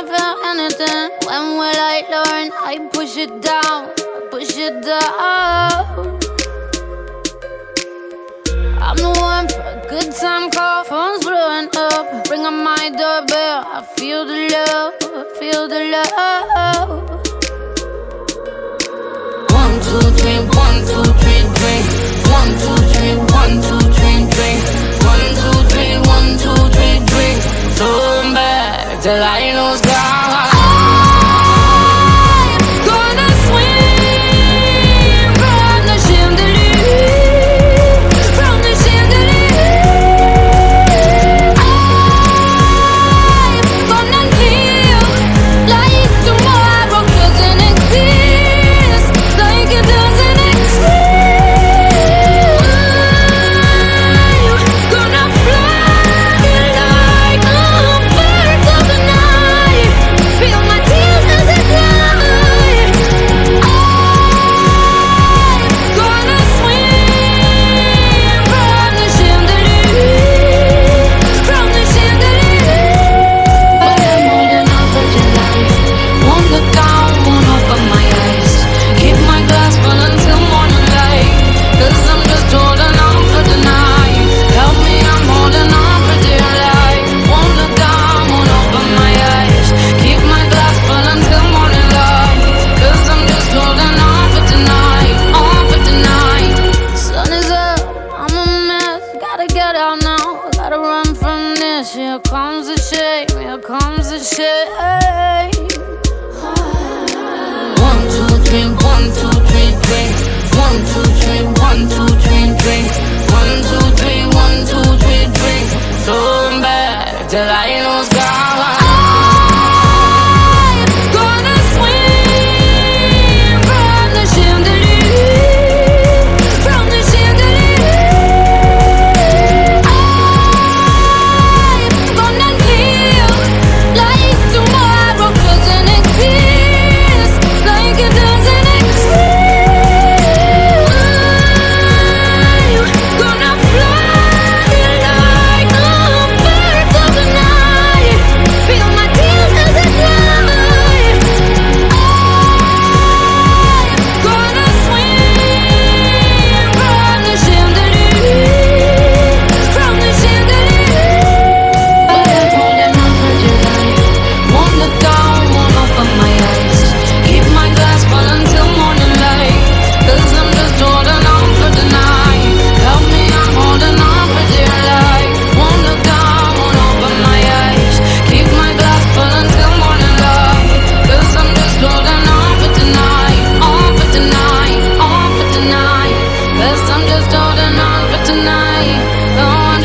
don't feel anything. When will I learn? I push it down, push it down. I'm the one for a good time call, phone's blowing up. Ring on my doorbell, I feel the love, I feel the love. One, two, three, one, two, three. get out now. Gotta run from this. Here comes the shame. Here comes the shame. One, two, three, one, two, three, three. One, two, three, one, two.